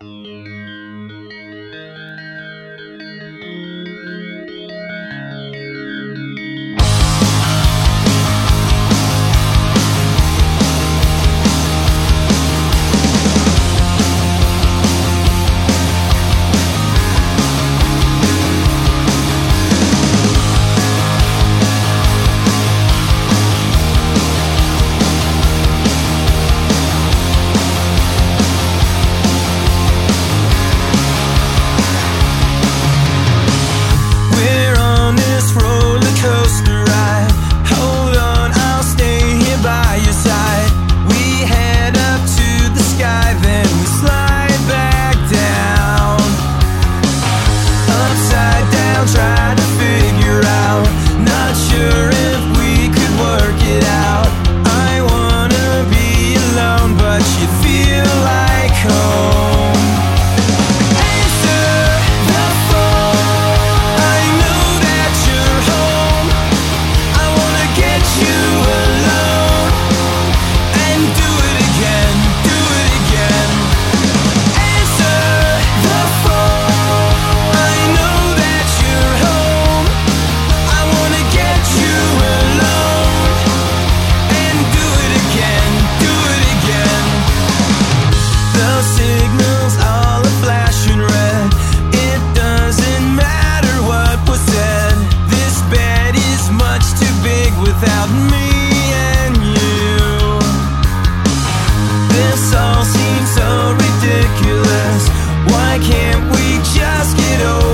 Bye. without me and you. This all seems so ridiculous. Why can't we just get over?